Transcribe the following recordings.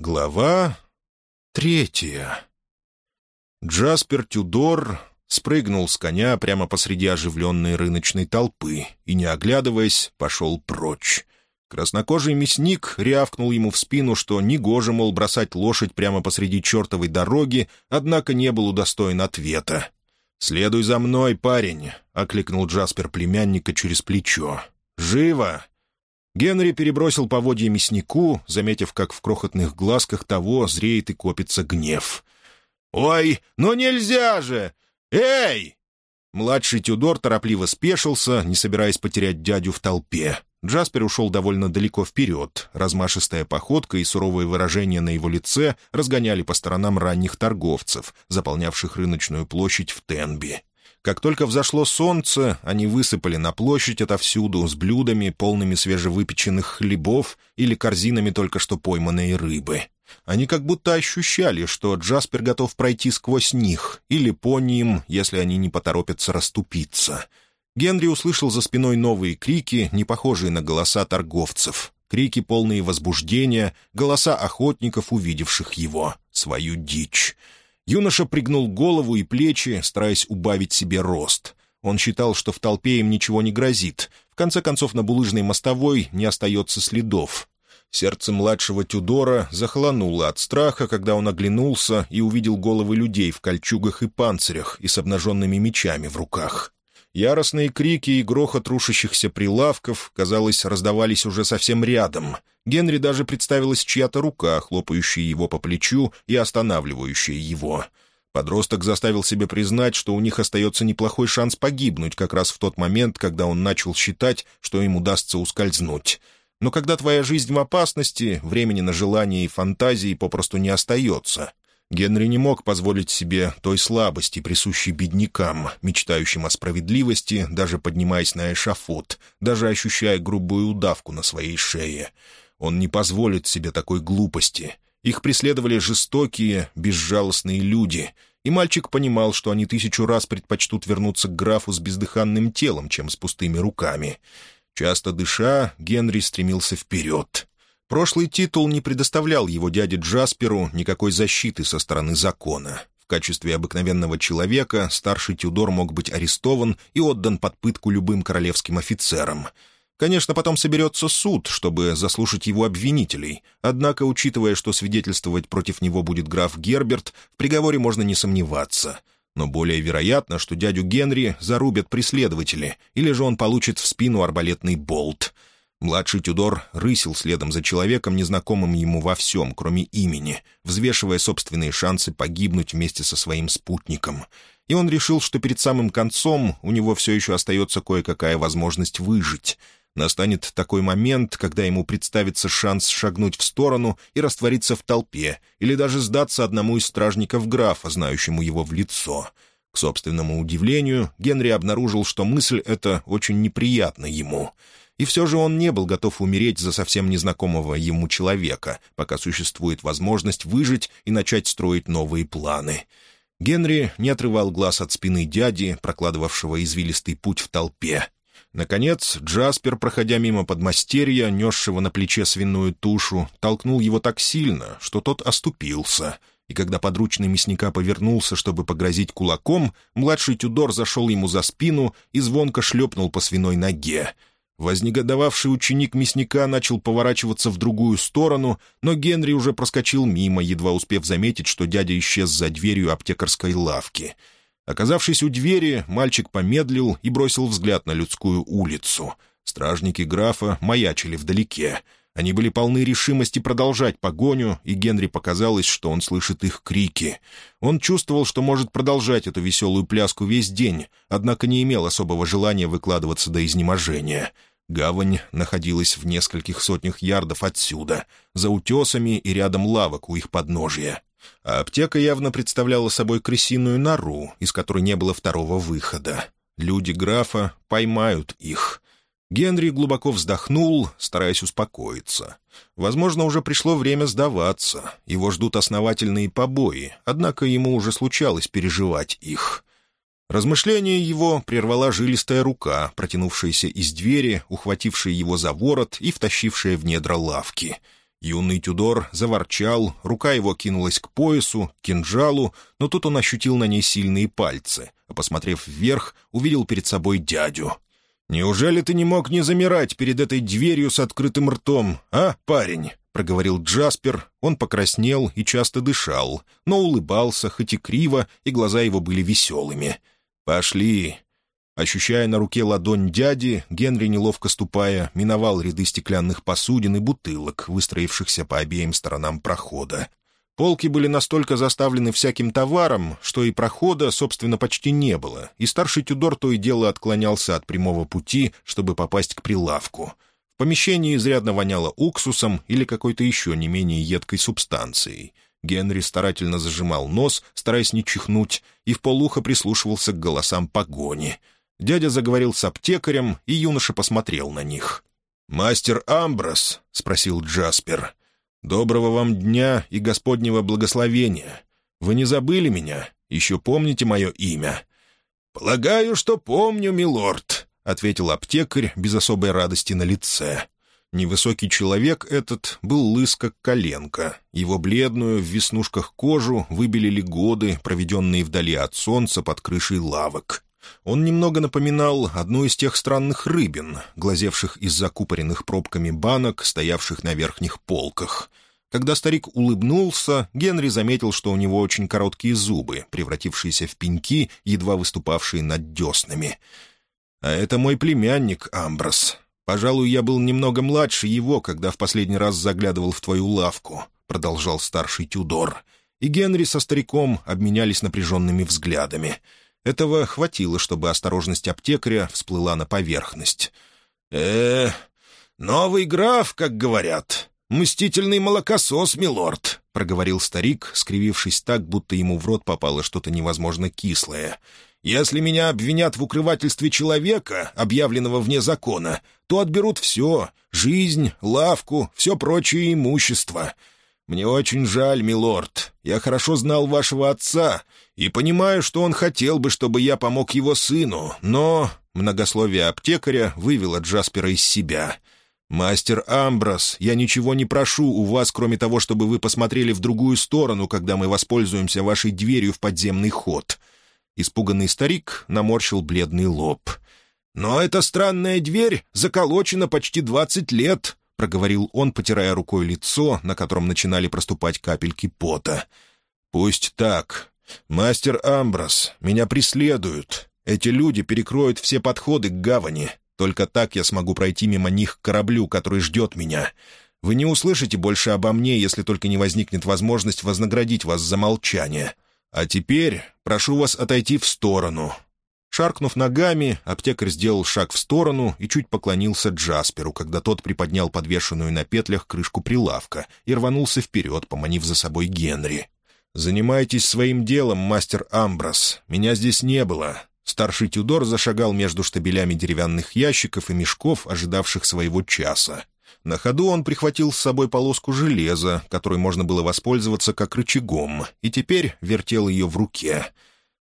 Глава третья. Джаспер Тюдор спрыгнул с коня прямо посреди оживленной рыночной толпы и, не оглядываясь, пошел прочь. Краснокожий мясник рявкнул ему в спину, что негоже, мол, бросать лошадь прямо посреди чертовой дороги, однако не был удостоен ответа. «Следуй за мной, парень!» — окликнул Джаспер племянника через плечо. «Живо!» Генри перебросил поводья мяснику, заметив, как в крохотных глазках того зреет и копится гнев. «Ой, ну нельзя же! Эй!» Младший Тюдор торопливо спешился, не собираясь потерять дядю в толпе. Джаспер ушел довольно далеко вперед. Размашистая походка и суровые выражения на его лице разгоняли по сторонам ранних торговцев, заполнявших рыночную площадь в Тенби. Как только взошло солнце, они высыпали на площадь отовсюду с блюдами, полными свежевыпеченных хлебов или корзинами только что пойманной рыбы. Они как будто ощущали, что Джаспер готов пройти сквозь них, или по ним, если они не поторопятся расступиться. Генри услышал за спиной новые крики, не похожие на голоса торговцев. Крики, полные возбуждения, голоса охотников, увидевших его, свою дичь. Юноша пригнул голову и плечи, стараясь убавить себе рост. Он считал, что в толпе им ничего не грозит. В конце концов, на булыжной мостовой не остается следов. Сердце младшего Тюдора захолонуло от страха, когда он оглянулся и увидел головы людей в кольчугах и панцирях и с обнаженными мечами в руках. Яростные крики и грохот рушащихся прилавков, казалось, раздавались уже совсем рядом. Генри даже представилась чья-то рука, хлопающая его по плечу и останавливающая его. Подросток заставил себе признать, что у них остается неплохой шанс погибнуть как раз в тот момент, когда он начал считать, что им удастся ускользнуть. Но когда твоя жизнь в опасности, времени на желания и фантазии попросту не остается. Генри не мог позволить себе той слабости, присущей беднякам, мечтающим о справедливости, даже поднимаясь на эшафот, даже ощущая грубую удавку на своей шее. Он не позволит себе такой глупости. Их преследовали жестокие, безжалостные люди, и мальчик понимал, что они тысячу раз предпочтут вернуться к графу с бездыханным телом, чем с пустыми руками. Часто дыша, Генри стремился вперед. Прошлый титул не предоставлял его дяде Джасперу никакой защиты со стороны закона. В качестве обыкновенного человека старший Тюдор мог быть арестован и отдан под пытку любым королевским офицерам. Конечно, потом соберется суд, чтобы заслушать его обвинителей, однако, учитывая, что свидетельствовать против него будет граф Герберт, в приговоре можно не сомневаться. Но более вероятно, что дядю Генри зарубят преследователи, или же он получит в спину арбалетный болт — Младший Тюдор рысил следом за человеком, незнакомым ему во всем, кроме имени, взвешивая собственные шансы погибнуть вместе со своим спутником. И он решил, что перед самым концом у него все еще остается кое-какая возможность выжить. Настанет такой момент, когда ему представится шанс шагнуть в сторону и раствориться в толпе, или даже сдаться одному из стражников графа, знающему его в лицо. К собственному удивлению, Генри обнаружил, что мысль эта очень неприятна ему — и все же он не был готов умереть за совсем незнакомого ему человека, пока существует возможность выжить и начать строить новые планы. Генри не отрывал глаз от спины дяди, прокладывавшего извилистый путь в толпе. Наконец, Джаспер, проходя мимо подмастерья, несшего на плече свиную тушу, толкнул его так сильно, что тот оступился. И когда подручный мясника повернулся, чтобы погрозить кулаком, младший Тюдор зашел ему за спину и звонко шлепнул по свиной ноге — Вознегодовавший ученик мясника начал поворачиваться в другую сторону, но Генри уже проскочил мимо, едва успев заметить, что дядя исчез за дверью аптекарской лавки. Оказавшись у двери, мальчик помедлил и бросил взгляд на людскую улицу. Стражники графа маячили вдалеке. Они были полны решимости продолжать погоню, и Генри показалось, что он слышит их крики. Он чувствовал, что может продолжать эту веселую пляску весь день, однако не имел особого желания выкладываться до изнеможения — Гавань находилась в нескольких сотнях ярдов отсюда, за утесами и рядом лавок у их подножия. А аптека явно представляла собой крысиную нору, из которой не было второго выхода. Люди графа поймают их. Генри глубоко вздохнул, стараясь успокоиться. Возможно, уже пришло время сдаваться. Его ждут основательные побои, однако ему уже случалось переживать их. Размышление его прервала жилистая рука, протянувшаяся из двери, ухватившая его за ворот и втащившая в недра лавки. Юный Тюдор заворчал, рука его кинулась к поясу, к кинжалу, но тут он ощутил на ней сильные пальцы, а, посмотрев вверх, увидел перед собой дядю. «Неужели ты не мог не замирать перед этой дверью с открытым ртом, а, парень?» — проговорил Джаспер. Он покраснел и часто дышал, но улыбался, хоть и криво, и глаза его были веселыми. «Пошли, Ощущая на руке ладонь дяди, Генри, неловко ступая, миновал ряды стеклянных посудин и бутылок, выстроившихся по обеим сторонам прохода. Полки были настолько заставлены всяким товаром, что и прохода, собственно, почти не было, и старший Тюдор то и дело отклонялся от прямого пути, чтобы попасть к прилавку. В помещении изрядно воняло уксусом или какой-то еще не менее едкой субстанцией. Генри старательно зажимал нос, стараясь не чихнуть, и в полухо прислушивался к голосам погони — Дядя заговорил с аптекарем, и юноша посмотрел на них. «Мастер Амброс?» — спросил Джаспер. «Доброго вам дня и Господнего благословения. Вы не забыли меня? Еще помните мое имя?» «Полагаю, что помню, милорд», — ответил аптекарь без особой радости на лице. Невысокий человек этот был лыс, как коленка. Его бледную, в веснушках кожу выбелили годы, проведенные вдали от солнца под крышей лавок. Он немного напоминал одну из тех странных рыбин, глазевших из закупоренных пробками банок, стоявших на верхних полках. Когда старик улыбнулся, Генри заметил, что у него очень короткие зубы, превратившиеся в пеньки, едва выступавшие над деснами. «А это мой племянник, Амброс. Пожалуй, я был немного младше его, когда в последний раз заглядывал в твою лавку», — продолжал старший Тюдор. И Генри со стариком обменялись напряженными взглядами — этого хватило, чтобы осторожность аптекаря всплыла на поверхность. э новый граф, как говорят. Мстительный молокосос, милорд», — проговорил старик, скривившись так, будто ему в рот попало что-то невозможно кислое. «Если меня обвинят в укрывательстве человека, объявленного вне закона, то отберут все — жизнь, лавку, все прочее имущество. Мне очень жаль, милорд. Я хорошо знал вашего отца и понимаю, что он хотел бы, чтобы я помог его сыну, но...» Многословие аптекаря вывело Джаспера из себя. «Мастер Амброс, я ничего не прошу у вас, кроме того, чтобы вы посмотрели в другую сторону, когда мы воспользуемся вашей дверью в подземный ход». Испуганный старик наморщил бледный лоб. «Но эта странная дверь заколочена почти двадцать лет проговорил он, потирая рукой лицо, на котором начинали проступать капельки пота. «Пусть так. Мастер Амброс, меня преследуют. Эти люди перекроют все подходы к гавани. Только так я смогу пройти мимо них к кораблю, который ждет меня. Вы не услышите больше обо мне, если только не возникнет возможность вознаградить вас за молчание. А теперь прошу вас отойти в сторону. Шаркнув ногами, аптекарь сделал шаг в сторону и чуть поклонился Джасперу, когда тот приподнял подвешенную на петлях крышку прилавка и рванулся вперед, поманив за собой Генри. «Занимайтесь своим делом, мастер Амброс. Меня здесь не было». Старший Тюдор зашагал между штабелями деревянных ящиков и мешков, ожидавших своего часа. На ходу он прихватил с собой полоску железа, которой можно было воспользоваться как рычагом, и теперь вертел ее в руке —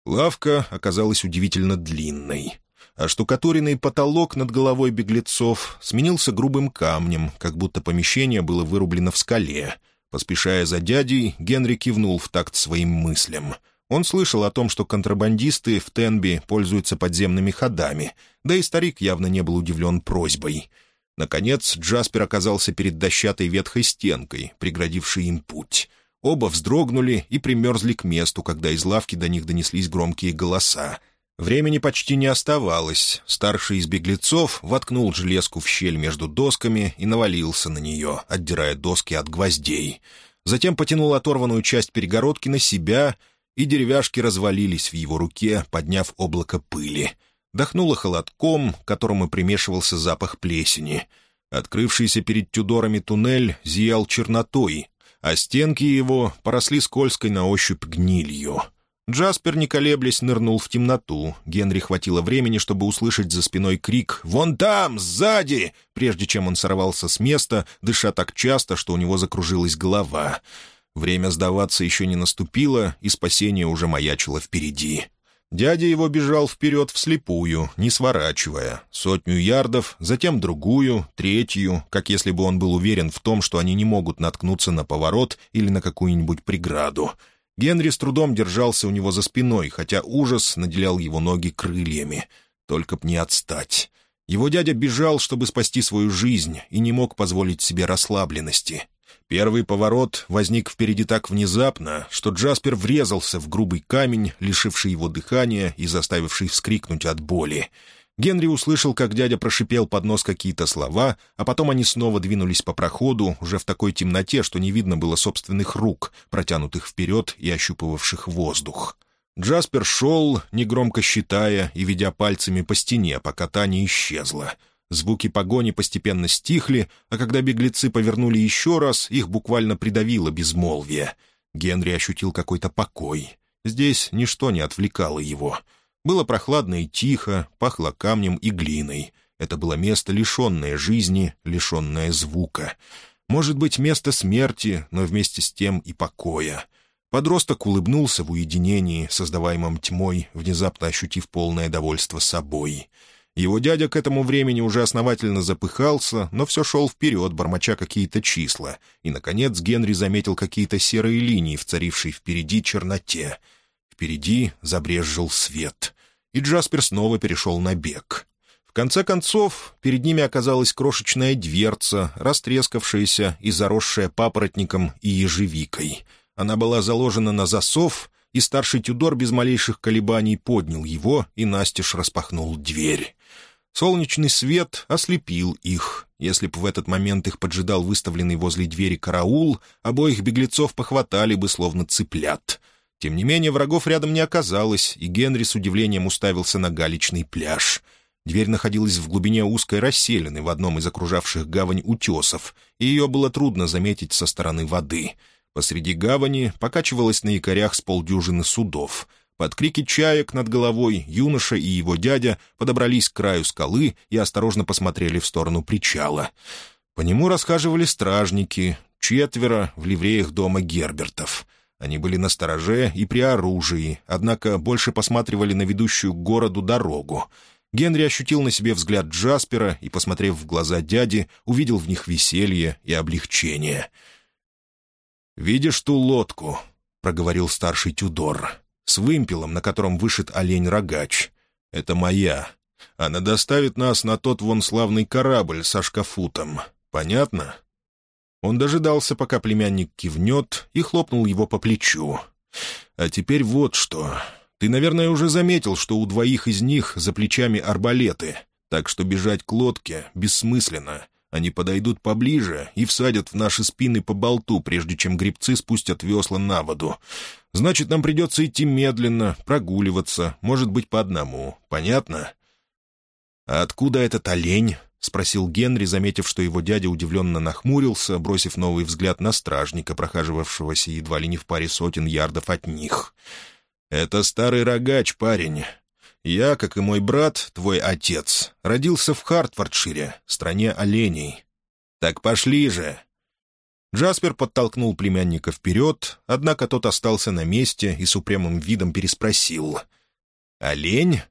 Лавка оказалась удивительно длинной, а штукатуренный потолок над головой беглецов сменился грубым камнем, как будто помещение было вырублено в скале. Поспешая за дядей, Генри кивнул в такт своим мыслям. Он слышал о том, что контрабандисты в Тенби пользуются подземными ходами, да и старик явно не был удивлен просьбой. Наконец Джаспер оказался перед дощатой ветхой стенкой, преградившей им путь — Оба вздрогнули и примерзли к месту, когда из лавки до них донеслись громкие голоса. Времени почти не оставалось. Старший из беглецов воткнул железку в щель между досками и навалился на нее, отдирая доски от гвоздей. Затем потянул оторванную часть перегородки на себя, и деревяшки развалились в его руке, подняв облако пыли. Дохнуло холодком, к которому примешивался запах плесени. Открывшийся перед Тюдорами туннель зиял чернотой, а стенки его поросли скользкой на ощупь гнилью. Джаспер, не колеблясь, нырнул в темноту. Генри хватило времени, чтобы услышать за спиной крик «Вон там, сзади!», прежде чем он сорвался с места, дыша так часто, что у него закружилась голова. Время сдаваться еще не наступило, и спасение уже маячило впереди. Дядя его бежал вперед вслепую, не сворачивая. Сотню ярдов, затем другую, третью, как если бы он был уверен в том, что они не могут наткнуться на поворот или на какую-нибудь преграду. Генри с трудом держался у него за спиной, хотя ужас наделял его ноги крыльями. Только б не отстать. Его дядя бежал, чтобы спасти свою жизнь, и не мог позволить себе расслабленности. Первый поворот возник впереди так внезапно, что Джаспер врезался в грубый камень, лишивший его дыхания и заставивший вскрикнуть от боли. Генри услышал, как дядя прошипел под нос какие-то слова, а потом они снова двинулись по проходу, уже в такой темноте, что не видно было собственных рук, протянутых вперед и ощупывавших воздух. Джаспер шел, негромко считая и ведя пальцами по стене, пока та не исчезла — Звуки погони постепенно стихли, а когда беглецы повернули еще раз, их буквально придавило безмолвие. Генри ощутил какой-то покой. Здесь ничто не отвлекало его. Было прохладно и тихо, пахло камнем и глиной. Это было место, лишенное жизни, лишенное звука. Может быть, место смерти, но вместе с тем и покоя. Подросток улыбнулся в уединении, создаваемом тьмой, внезапно ощутив полное довольство собой — его дядя к этому времени уже основательно запыхался, но все шел вперед, бормоча какие-то числа. И, наконец, Генри заметил какие-то серые линии в впереди черноте. Впереди забрезжил свет. И Джаспер снова перешел на бег. В конце концов, перед ними оказалась крошечная дверца, растрескавшаяся и заросшая папоротником и ежевикой. Она была заложена на засов, и старший Тюдор без малейших колебаний поднял его и настежь распахнул дверь. Солнечный свет ослепил их. Если бы в этот момент их поджидал выставленный возле двери караул, обоих беглецов похватали бы, словно цыплят. Тем не менее, врагов рядом не оказалось, и Генри с удивлением уставился на галечный пляж. Дверь находилась в глубине узкой расселены в одном из окружавших гавань утесов, и ее было трудно заметить со стороны воды. Посреди гавани покачивалось на якорях с полдюжины судов — под крики чаек над головой юноша и его дядя подобрались к краю скалы и осторожно посмотрели в сторону причала. По нему расхаживали стражники, четверо в ливреях дома Гербертов. Они были на стороже и при оружии, однако больше посматривали на ведущую к городу дорогу. Генри ощутил на себе взгляд Джаспера и, посмотрев в глаза дяди, увидел в них веселье и облегчение. «Видишь ту лодку?» — проговорил старший Тюдор с вымпелом, на котором вышит олень-рогач. Это моя. Она доставит нас на тот вон славный корабль со шкафутом. Понятно?» Он дожидался, пока племянник кивнет, и хлопнул его по плечу. «А теперь вот что. Ты, наверное, уже заметил, что у двоих из них за плечами арбалеты, так что бежать к лодке бессмысленно. Они подойдут поближе и всадят в наши спины по болту, прежде чем грибцы спустят весла на воду. Значит, нам придется идти медленно, прогуливаться, может быть, по одному. Понятно?» «А откуда этот олень?» — спросил Генри, заметив, что его дядя удивленно нахмурился, бросив новый взгляд на стражника, прохаживавшегося едва ли не в паре сотен ярдов от них. «Это старый рогач, парень. Я, как и мой брат, твой отец, родился в Хартфордшире, стране оленей. Так пошли же!» Джаспер подтолкнул племянника вперед, однако тот остался на месте и с упрямым видом переспросил. «Олень?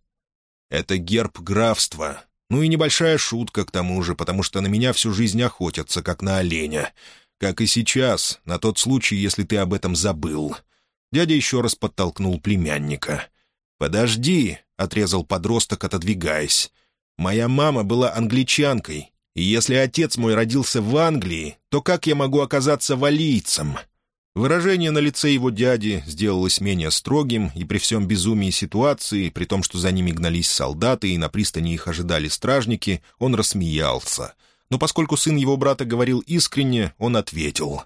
Это герб графства. Ну и небольшая шутка к тому же, потому что на меня всю жизнь охотятся, как на оленя. Как и сейчас, на тот случай, если ты об этом забыл». Дядя еще раз подтолкнул племянника. «Подожди», — отрезал подросток, отодвигаясь. «Моя мама была англичанкой, и если отец мой родился в Англии, то как я могу оказаться валийцем?» Выражение на лице его дяди сделалось менее строгим, и при всем безумии ситуации, при том, что за ними гнались солдаты и на пристани их ожидали стражники, он рассмеялся. Но поскольку сын его брата говорил искренне, он ответил.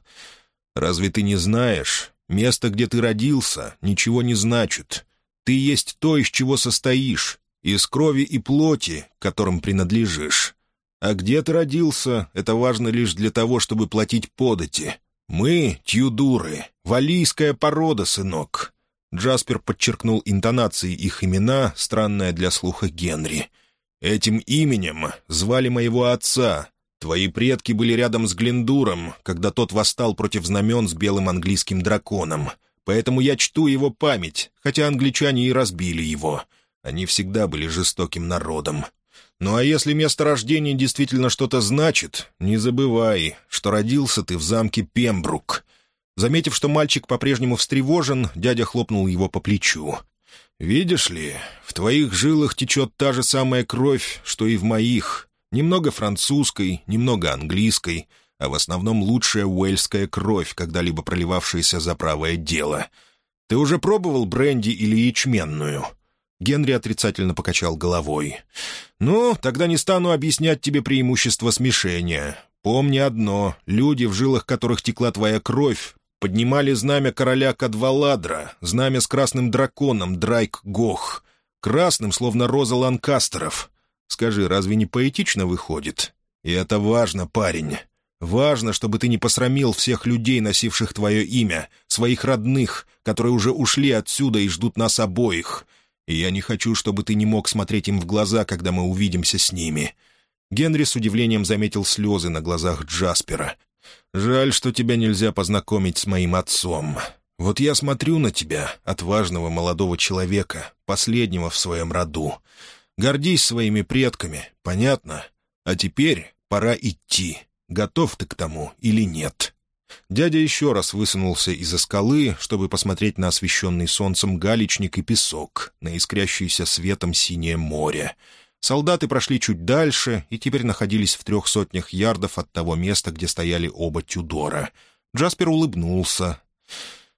«Разве ты не знаешь? Место, где ты родился, ничего не значит. Ты есть то, из чего состоишь, из крови и плоти, которым принадлежишь. А где ты родился, это важно лишь для того, чтобы платить подати. Мы — тюдуры, валийская порода, сынок». Джаспер подчеркнул интонации их имена, странное для слуха Генри. «Этим именем звали моего отца. Твои предки были рядом с Глендуром, когда тот восстал против знамен с белым английским драконом. Поэтому я чту его память, хотя англичане и разбили его. Они всегда были жестоким народом. Ну а если место рождения действительно что-то значит, не забывай, что родился ты в замке Пембрук. Заметив, что мальчик по-прежнему встревожен, дядя хлопнул его по плечу. «Видишь ли, в твоих жилах течет та же самая кровь, что и в моих. Немного французской, немного английской, а в основном лучшая уэльская кровь, когда-либо проливавшаяся за правое дело. Ты уже пробовал бренди или ячменную?» Генри отрицательно покачал головой. «Ну, тогда не стану объяснять тебе преимущество смешения. Помни одно — люди, в жилах которых текла твоя кровь, поднимали знамя короля Кадваладра, знамя с красным драконом Драйк Гох, красным, словно роза Ланкастеров. Скажи, разве не поэтично выходит? И это важно, парень. Важно, чтобы ты не посрамил всех людей, носивших твое имя, своих родных, которые уже ушли отсюда и ждут нас обоих. И я не хочу, чтобы ты не мог смотреть им в глаза, когда мы увидимся с ними». Генри с удивлением заметил слезы на глазах Джаспера. «Жаль, что тебя нельзя познакомить с моим отцом. Вот я смотрю на тебя, отважного молодого человека, последнего в своем роду. Гордись своими предками, понятно? А теперь пора идти. Готов ты к тому или нет?» Дядя еще раз высунулся из-за скалы, чтобы посмотреть на освещенный солнцем галечник и песок, на искрящееся светом синее море. Солдаты прошли чуть дальше и теперь находились в трех сотнях ярдов от того места, где стояли оба Тюдора. Джаспер улыбнулся.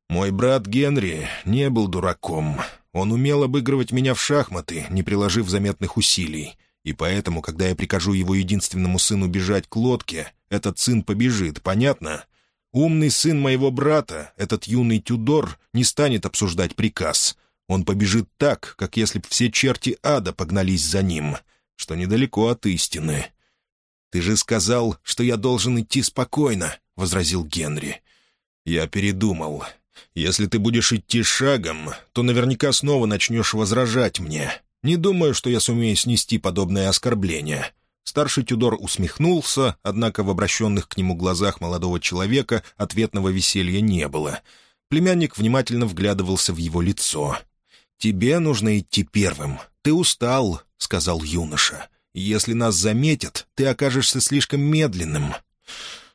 «Мой брат Генри не был дураком. Он умел обыгрывать меня в шахматы, не приложив заметных усилий. И поэтому, когда я прикажу его единственному сыну бежать к лодке, этот сын побежит, понятно?» Умный сын моего брата, этот юный Тюдор, не станет обсуждать приказ. Он побежит так, как если б все черти ада погнались за ним, что недалеко от истины. «Ты же сказал, что я должен идти спокойно», — возразил Генри. «Я передумал. Если ты будешь идти шагом, то наверняка снова начнешь возражать мне. Не думаю, что я сумею снести подобное оскорбление. Старший Тюдор усмехнулся, однако в обращенных к нему глазах молодого человека ответного веселья не было. Племянник внимательно вглядывался в его лицо. «Тебе нужно идти первым. Ты устал», — сказал юноша. «Если нас заметят, ты окажешься слишком медленным».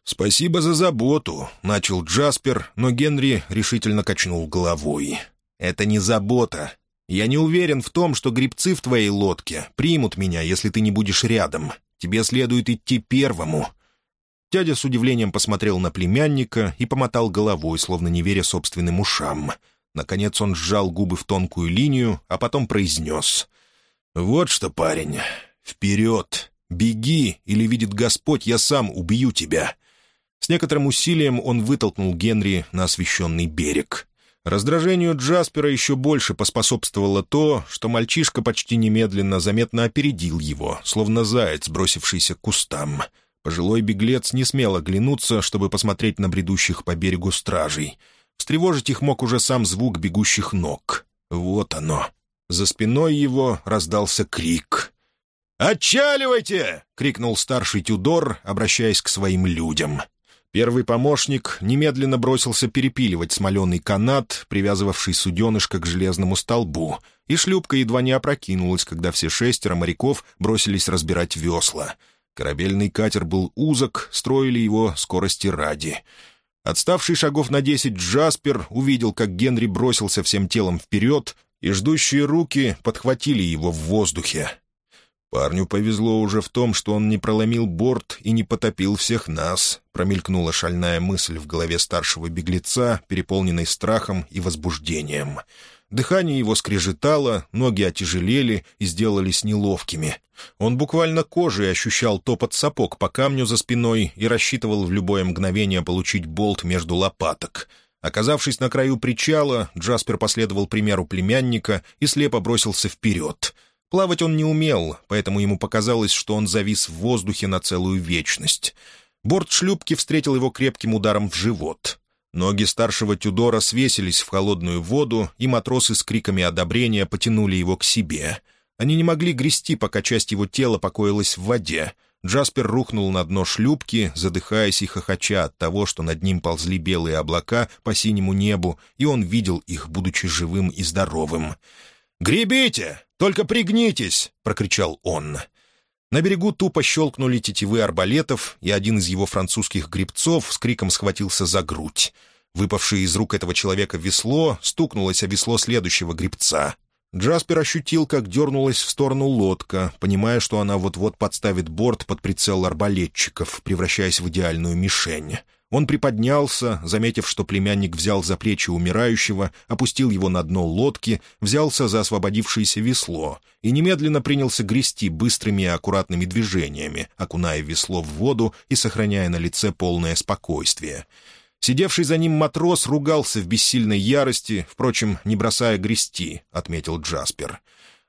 «Спасибо за заботу», — начал Джаспер, но Генри решительно качнул головой. «Это не забота. Я не уверен в том, что грибцы в твоей лодке примут меня, если ты не будешь рядом. Тебе следует идти первому». Дядя с удивлением посмотрел на племянника и помотал головой, словно не веря собственным ушам. Наконец он сжал губы в тонкую линию, а потом произнес. «Вот что, парень, вперед! Беги, или, видит Господь, я сам убью тебя!» С некоторым усилием он вытолкнул Генри на освещенный берег. Раздражению Джаспера еще больше поспособствовало то, что мальчишка почти немедленно заметно опередил его, словно заяц, бросившийся к кустам. Пожилой беглец не смел оглянуться, чтобы посмотреть на бредущих по берегу стражей. Встревожить их мог уже сам звук бегущих ног. Вот оно. За спиной его раздался крик. «Отчаливайте!» — крикнул старший Тюдор, обращаясь к своим людям. Первый помощник немедленно бросился перепиливать смоленый канат, привязывавший суденышко к железному столбу, и шлюпка едва не опрокинулась, когда все шестеро моряков бросились разбирать весла. Корабельный катер был узок, строили его скорости ради. Отставший шагов на десять Джаспер увидел, как Генри бросился всем телом вперед, и ждущие руки подхватили его в воздухе. «Парню повезло уже в том, что он не проломил борт и не потопил всех нас», — промелькнула шальная мысль в голове старшего беглеца, переполненной страхом и возбуждением. Дыхание его скрежетало, ноги отяжелели и сделались неловкими. Он буквально кожей ощущал топот сапог по камню за спиной и рассчитывал в любое мгновение получить болт между лопаток. Оказавшись на краю причала, Джаспер последовал примеру племянника и слепо бросился вперед — Плавать он не умел, поэтому ему показалось, что он завис в воздухе на целую вечность. Борт шлюпки встретил его крепким ударом в живот. Ноги старшего Тюдора свесились в холодную воду, и матросы с криками одобрения потянули его к себе. Они не могли грести, пока часть его тела покоилась в воде. Джаспер рухнул на дно шлюпки, задыхаясь и хохоча от того, что над ним ползли белые облака по синему небу, и он видел их, будучи живым и здоровым. «Гребите! Только пригнитесь!» — прокричал он. На берегу тупо щелкнули тетивы арбалетов, и один из его французских гребцов с криком схватился за грудь. Выпавшее из рук этого человека весло стукнулось о весло следующего гребца. Джаспер ощутил, как дернулась в сторону лодка, понимая, что она вот-вот подставит борт под прицел арбалетчиков, превращаясь в идеальную мишень. Он приподнялся, заметив, что племянник взял за плечи умирающего, опустил его на дно лодки, взялся за освободившееся весло и немедленно принялся грести быстрыми и аккуратными движениями, окуная весло в воду и сохраняя на лице полное спокойствие — Сидевший за ним матрос ругался в бессильной ярости, впрочем, не бросая грести, — отметил Джаспер.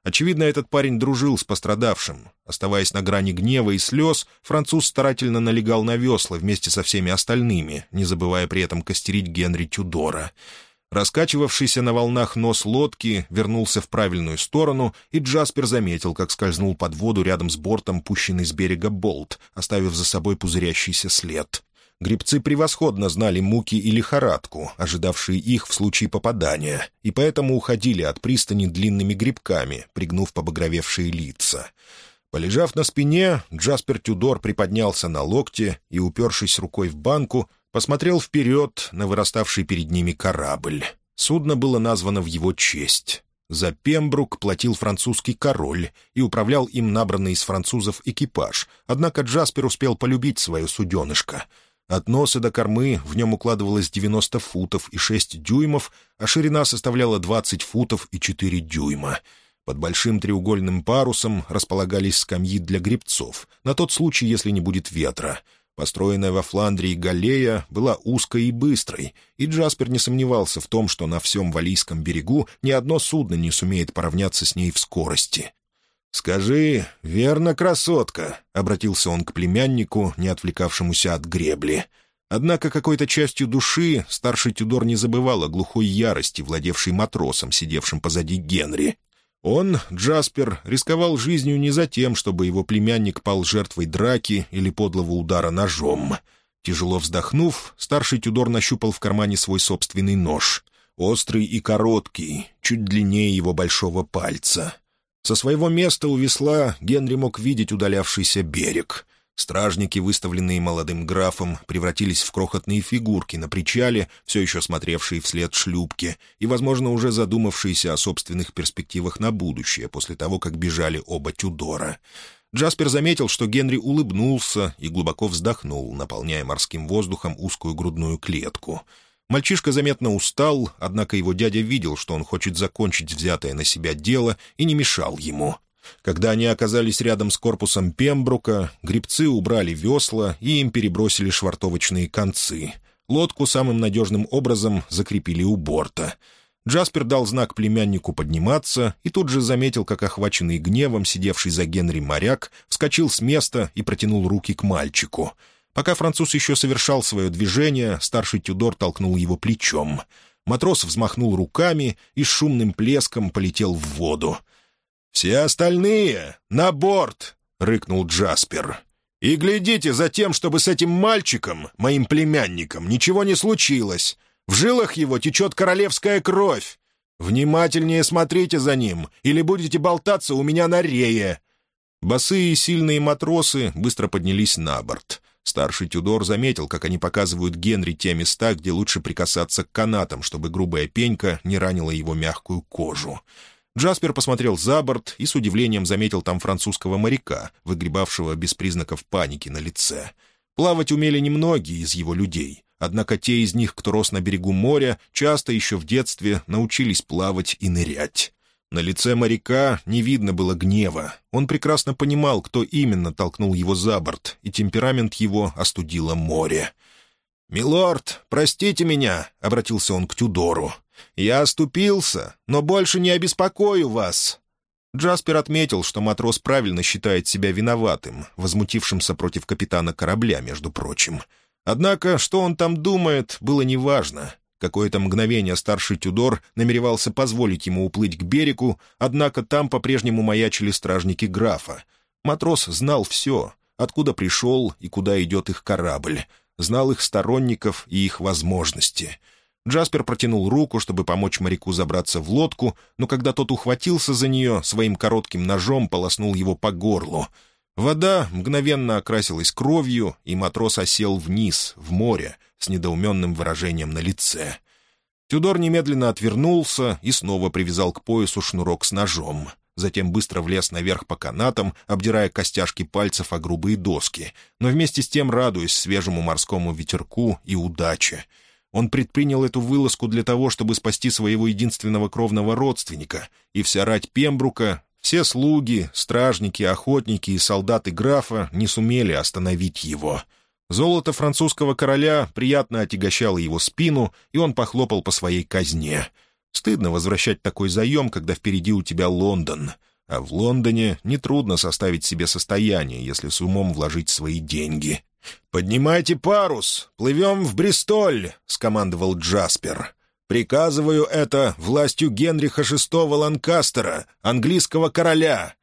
Очевидно, этот парень дружил с пострадавшим. Оставаясь на грани гнева и слез, француз старательно налегал на весла вместе со всеми остальными, не забывая при этом костерить Генри Тюдора. Раскачивавшийся на волнах нос лодки вернулся в правильную сторону, и Джаспер заметил, как скользнул под воду рядом с бортом пущенный с берега болт, оставив за собой пузырящийся след. Гребцы превосходно знали муки и лихорадку, ожидавшие их в случае попадания, и поэтому уходили от пристани длинными грибками, пригнув побагровевшие лица. Полежав на спине, Джаспер Тюдор приподнялся на локте и, упершись рукой в банку, посмотрел вперед на выраставший перед ними корабль. Судно было названо в его честь. За Пембрук платил французский король и управлял им набранный из французов экипаж, однако Джаспер успел полюбить свое суденышко — от носа до кормы в нем укладывалось 90 футов и 6 дюймов, а ширина составляла 20 футов и 4 дюйма. Под большим треугольным парусом располагались скамьи для гребцов, на тот случай, если не будет ветра. Построенная во Фландрии галея была узкой и быстрой, и Джаспер не сомневался в том, что на всем Валийском берегу ни одно судно не сумеет поравняться с ней в скорости. «Скажи, верно, красотка?» — обратился он к племяннику, не отвлекавшемуся от гребли. Однако какой-то частью души старший Тюдор не забывал о глухой ярости, владевшей матросом, сидевшим позади Генри. Он, Джаспер, рисковал жизнью не за тем, чтобы его племянник пал жертвой драки или подлого удара ножом. Тяжело вздохнув, старший Тюдор нащупал в кармане свой собственный нож. Острый и короткий, чуть длиннее его большого пальца. Со своего места у весла Генри мог видеть удалявшийся берег. Стражники, выставленные молодым графом, превратились в крохотные фигурки на причале, все еще смотревшие вслед шлюпке и, возможно, уже задумавшиеся о собственных перспективах на будущее после того, как бежали оба Тюдора. Джаспер заметил, что Генри улыбнулся и глубоко вздохнул, наполняя морским воздухом узкую грудную клетку — Мальчишка заметно устал, однако его дядя видел, что он хочет закончить взятое на себя дело, и не мешал ему. Когда они оказались рядом с корпусом Пембрука, грибцы убрали весла и им перебросили швартовочные концы. Лодку самым надежным образом закрепили у борта. Джаспер дал знак племяннику подниматься и тут же заметил, как охваченный гневом сидевший за Генри моряк вскочил с места и протянул руки к мальчику — Пока француз еще совершал свое движение, старший Тюдор толкнул его плечом. Матрос взмахнул руками и с шумным плеском полетел в воду. «Все остальные на борт!» — рыкнул Джаспер. «И глядите за тем, чтобы с этим мальчиком, моим племянником, ничего не случилось. В жилах его течет королевская кровь. Внимательнее смотрите за ним, или будете болтаться у меня на рее». Босые и сильные матросы быстро поднялись на борт. Старший Тюдор заметил, как они показывают Генри те места, где лучше прикасаться к канатам, чтобы грубая пенька не ранила его мягкую кожу. Джаспер посмотрел за борт и с удивлением заметил там французского моряка, выгребавшего без признаков паники на лице. Плавать умели немногие из его людей, однако те из них, кто рос на берегу моря, часто еще в детстве научились плавать и нырять. На лице моряка не видно было гнева. Он прекрасно понимал, кто именно толкнул его за борт, и темперамент его остудило море. «Милорд, простите меня», — обратился он к Тюдору. «Я оступился, но больше не обеспокою вас». Джаспер отметил, что матрос правильно считает себя виноватым, возмутившимся против капитана корабля, между прочим. Однако, что он там думает, было неважно. Какое-то мгновение старший Тюдор намеревался позволить ему уплыть к берегу, однако там по-прежнему маячили стражники графа. Матрос знал все. откуда пришел и куда идет их корабль, знал их сторонников и их возможности. Джаспер протянул руку, чтобы помочь моряку забраться в лодку, но когда тот ухватился за нее, своим коротким ножом полоснул его по горлу. Вода мгновенно окрасилась кровью, и матрос осел вниз, в море, с недоуменным выражением на лице. Тюдор немедленно отвернулся и снова привязал к поясу шнурок с ножом затем быстро влез наверх по канатам, обдирая костяшки пальцев о грубые доски, но вместе с тем радуясь свежему морскому ветерку и удаче. Он предпринял эту вылазку для того, чтобы спасти своего единственного кровного родственника, и вся рать Пембрука, все слуги, стражники, охотники и солдаты графа не сумели остановить его. Золото французского короля приятно отягощало его спину, и он похлопал по своей казне — Стыдно возвращать такой заем, когда впереди у тебя Лондон. А в Лондоне нетрудно составить себе состояние, если с умом вложить свои деньги. «Поднимайте парус! Плывем в Бристоль!» — скомандовал Джаспер. «Приказываю это властью Генриха VI Ланкастера, английского короля!»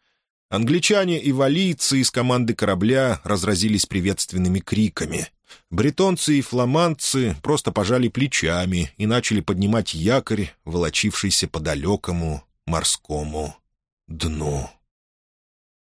Англичане и валийцы из команды корабля разразились приветственными криками. Бретонцы и фламандцы просто пожали плечами и начали поднимать якорь, волочившийся по далекому морскому дну.